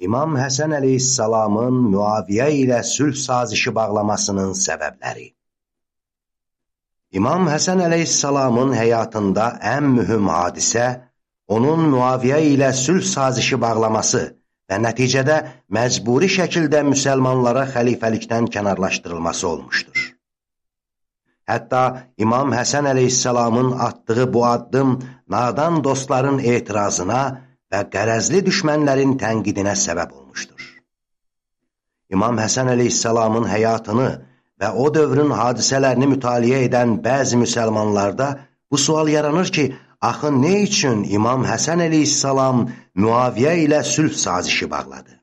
İmam Həsən əleyhissalamın Müaviyə ilə sülh sazişi bağlamasının səbəbləri İmam Həsən əleyhissalamın həyatında ən mühüm hadisə onun Müaviyə ilə sülh sazişi bağlaması və nəticədə məcburi şəkildə müsəlmanlara xəlifəlikdən kənarlaşdırılması olmuşdur. Hətta İmam Həsən əleyhissalamın atdığı bu addım nadan dostların etirazına və qərəzli düşmənlərin tənqidinə səbəb olmuşdur. İmam Həsən əleyhissalamın həyatını və o dövrün hadisələrini mütaliə edən bəzi müsəlmanlarda bu sual yaranır ki, axı nə üçün İmam Həsən əleyhissalam Müaviyə ilə sülh sazişi bağladı?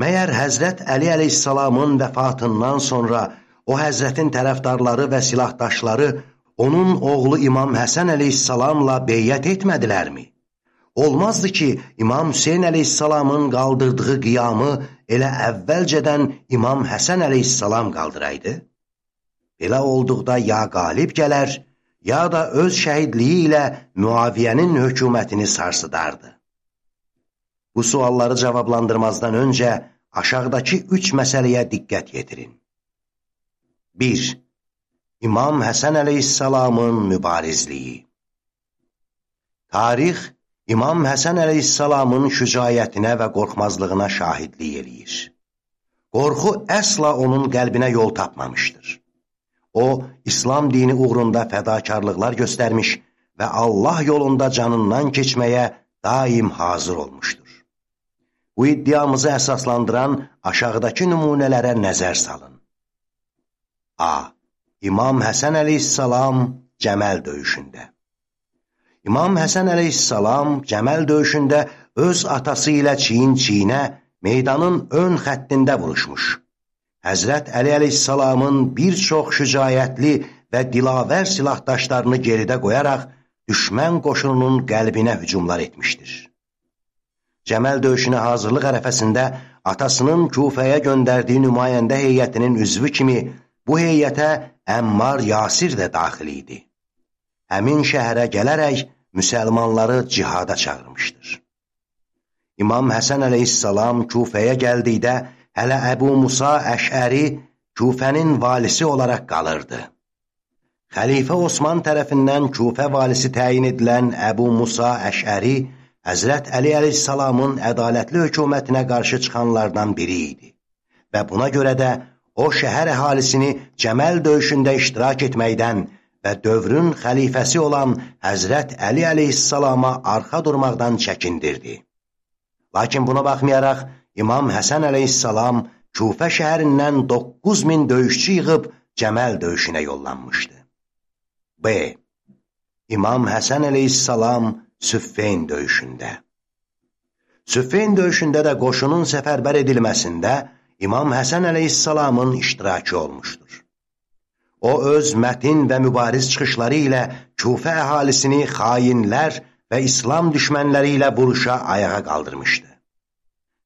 Məyər Həzrət Əli əleyhissalamın vəfatından sonra o həzrətin tərəfdarları və silahdaşları onun oğlu İmam Həsən əleyhissalamla beyyət etmədilərmi? Olmazdı ki, İmam Hüseyin əleyhissalamın qaldırdığı qiyamı elə əvvəlcədən İmam Həsən əleyhissalam qaldıraydı? Belə olduqda ya qalib gələr, ya da öz şəhidliyi ilə Müaviyyənin hökumətini sarsıdardı. Bu sualları cavablandırmazdan öncə aşağıdakı üç məsələyə diqqət yetirin. 1. İmam Həsən əleyhissalamın mübarizliyi Tarix İmam Həsən əleyhissalamın şücayətinə və qorxmazlığına şahidlik eləyir. Qorxu əsla onun qəlbinə yol tapmamışdır. O, İslam dini uğrunda fədakarlıqlar göstərmiş və Allah yolunda canından keçməyə daim hazır olmuşdur. Bu iddiamızı əsaslandıran aşağıdakı nümunələrə nəzər salın. A. İmam Həsən əleyhissalam Cəməl döyüşündə İmam Həsən əleyhissalam Cəməl döyüşündə öz atası ilə çiyin-çiyinə meydanın ön xəttində vuruşmuş. Həzrət Əli əleyhissalamın bir çox şücayətli və dilavər silahdaşlarını geridə qoyaraq düşmən qoşununun qəlbinə hücumlar etmişdir. Cəməl döyüşünə hazırlıq ərəfəsində atasının Kufəyə göndərdiyi nümayəndə heyətinin üzvü kimi Bu heyətə Əmmar Yasir də daxil idi. Həmin şəhərə gələrək müsəlmanları cihada çağırmışdır. İmam Həsən əleyhissalam Kufəyə gəldikdə hələ Əbu Musa Əşəri Kufənin valisi olaraq qalırdı. Xəlifə Osman tərəfindən Kufə valisi təyin edilən Əbu Musa Əşəri Həzrət Əli əleyhissalamın ədalətli hökumətinə qarşı çıxanlardan biri idi və buna görə də o şəhər əhalisini Cəməl döyüşündə iştirak etməkdən və dövrün xəlifəsi olan Həzrət Əli əleyhissalama arxa durmaqdan çəkindirdi. Lakin buna baxmayaraq, İmam Həsən əleyhissalam Kufə şəhərindən 9000 döyüşçü yığıb Cəməl döyüşünə yollanmışdı. B. İmam Həsən əleyhissalam Süffeyn döyüşündə Süffeyn döyüşündə də qoşunun səfərbər edilməsində İmam Həsən əleyhissalamın iştirakı olmuşdur. O, öz mətin və mübariz çıxışları ilə Kufə əhalisini xainlər və İslam düşmənləri ilə vuruşa ayağa qaldırmışdı.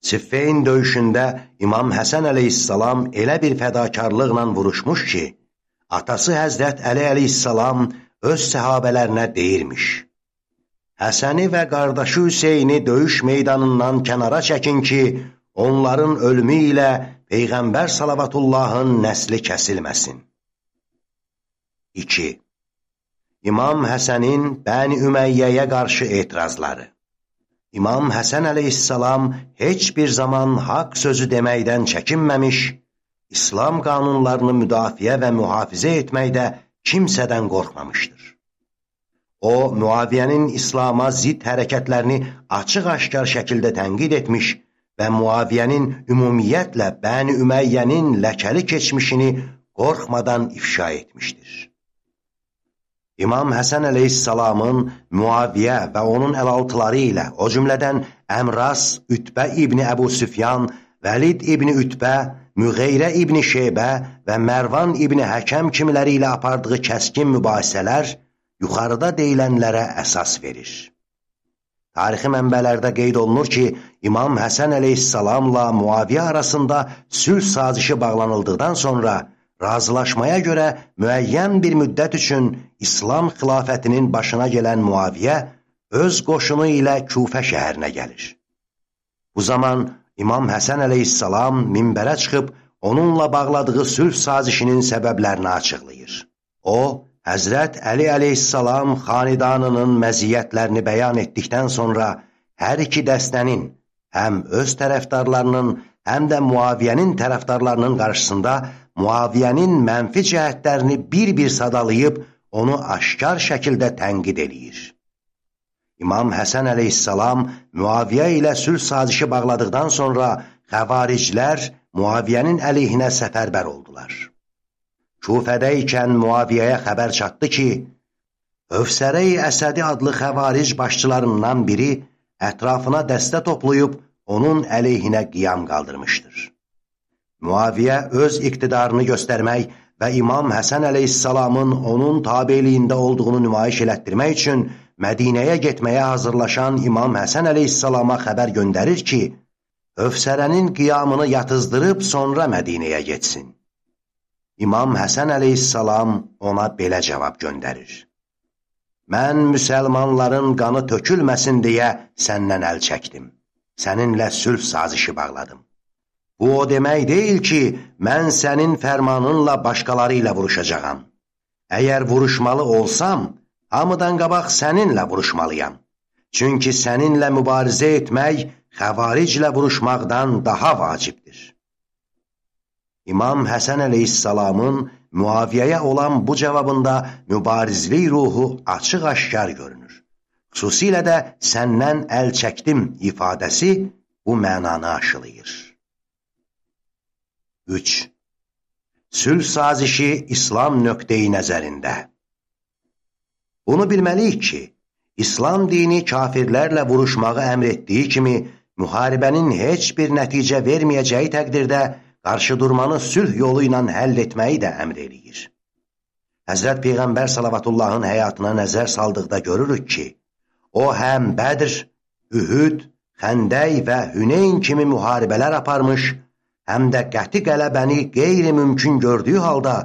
Siffeyn döyüşündə İmam Həsən əleyhissalam elə bir fədakarlıqla vuruşmuş ki, atası Həzrət Əli əleyhissalam öz səhabələrinə deyirmiş. Həsəni və qardaşı Hüseyni döyüş meydanından kənara çəkin ki, onların ölümü ilə Peyğəmbər salavatullahın nəsli kəsilməsin. 2. İmam Həsənin Bəni Üməyyəyə qarşı etirazları İmam Həsən əleyhissalam heç bir zaman haqq sözü deməkdən çəkinməmiş, İslam qanunlarını müdafiə və mühafizə etməkdə kimsədən qorxmamışdır. O, Muaviyyənin İslama zid hərəkətlərini açıq-aşkar şəkildə tənqid etmiş və Muaviyyənin ümumiyyətlə Bəni Üməyyənin ləkəli keçmişini qorxmadan ifşa etmişdir. İmam Həsən əleyhissalamın Muaviyyə və onun əlaltıları ilə, o cümlədən Əmras, Ütbə İbni Əbu Süfyan, Vəlid İbni Ütbə, Müğeyrə İbni Şeybə və Mərvan İbni Həkəm kimiləri ilə apardığı kəskin mübahisələr yuxarıda deyilənlərə əsas verir. Tarixi mənbələrdə qeyd olunur ki, İmam Həsən əleyhissalamla Muaviyyə arasında sülh sazişi bağlanıldıqdan sonra razılaşmaya görə müəyyən bir müddət üçün İslam xilafətinin başına gələn Muaviyyə öz qoşunu ilə Kufə şəhərinə gəlir. Bu zaman İmam Həsən əleyhissalam minbərə çıxıb onunla bağladığı sülh sazişinin səbəblərini açıqlayır. O, Həzrət Əli əleyhissalam xanidanının məziyyətlərini bəyan etdikdən sonra hər iki dəstənin, həm öz tərəfdarlarının, həm də Muaviyyənin tərəfdarlarının qarşısında Muaviyyənin mənfi cəhətlərini bir-bir sadalayıb, onu aşkar şəkildə tənqid eləyir. İmam Həsən əleyhissalam Muaviyyə ilə sülh sazişi bağladıqdan sonra xəvariclər Muaviyyənin əleyhinə səfərbər oldular. Kufədə ikən Muaviyyəyə xəbər çatdı ki, Övsərəy Əsədi adlı xəvaric başçılarından biri ətrafına dəstə toplayıb onun əleyhinə qiyam qaldırmışdır. Muaviyyə öz iqtidarını göstərmək və İmam Həsən əleyhissalamın onun tabeliyində olduğunu nümayiş elətdirmək üçün Mədinəyə getməyə hazırlaşan İmam Həsən əleyhissalama xəbər göndərir ki, Övsərənin qiyamını yatızdırıb sonra Mədinəyə getsin. İmam Həsən əleyhissalam ona belə cavab göndərir. Mən müsəlmanların qanı tökülməsin deyə səndən əl çəkdim. Səninlə sülh sazişi bağladım. Bu o demək deyil ki, mən sənin fərmanınla başqaları ilə vuruşacağam. Əgər vuruşmalı olsam, hamıdan qabaq səninlə vuruşmalıyam. Çünki səninlə mübarizə etmək xəvariclə vuruşmaqdan daha vacibdir. İmam Həsən əleyhissalamın Muaviyyəyə olan bu cavabında mübarizlik ruhu açıq-aşkar görünür. Xüsusilə də səndən əl çəkdim ifadəsi bu mənanı aşılayır. 3. Sülh sazişi İslam nöqteyi nəzərində Bunu bilməliyik ki, İslam dini kafirlərlə vuruşmağı əmr etdiyi kimi, müharibənin heç bir nəticə verməyəcəyi təqdirdə qarşı durmanı sülh yolu ilə həll etməyi də əmr eləyir. Həzrət Peyğəmbər salavatullahın həyatına nəzər saldıqda görürük ki, o həm Bədr, Ühüd, Xəndəy və Hüneyn kimi müharibələr aparmış, həm də qəti qələbəni qeyri-mümkün gördüyü halda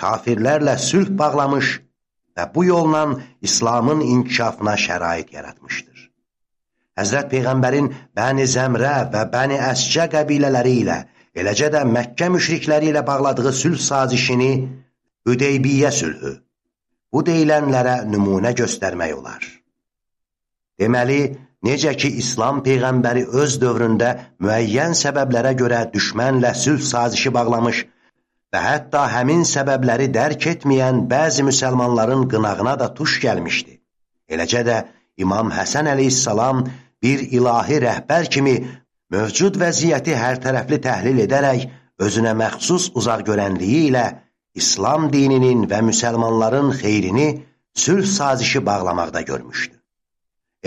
kafirlərlə sülh bağlamış və bu yolla İslamın inkişafına şərait yaratmışdır. Həzrət Peyğəmbərin Bəni Zəmrə və Bəni Əscə qəbilələri ilə, eləcə də Məkkə müşrikləri ilə bağladığı sülh sazişini Hüdeybiyyə sülhü, bu deyilənlərə nümunə göstərmək olar. Deməli, necə ki, İslam Peyğəmbəri öz dövründə müəyyən səbəblərə görə düşmənlə sülh sazişi bağlamış və hətta həmin səbəbləri dərk etməyən bəzi müsəlmanların qınağına da tuş gəlmişdi. Eləcə də İmam Həsən əleyhissalam bir ilahi rəhbər kimi mövcud vəziyyəti hər tərəfli təhlil edərək özünə məxsus uzaq görənliyi ilə İslam dininin və müsəlmanların xeyrini sülh sazişi bağlamaqda görmüşdü.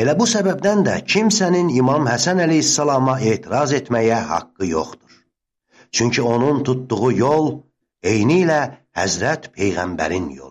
Elə bu səbəbdən də kimsənin İmam Həsən əleyhissalama etiraz etməyə haqqı yoxdur. Çünki onun tutduğu yol eyni ilə Həzrət Peyğəmbərin yolu.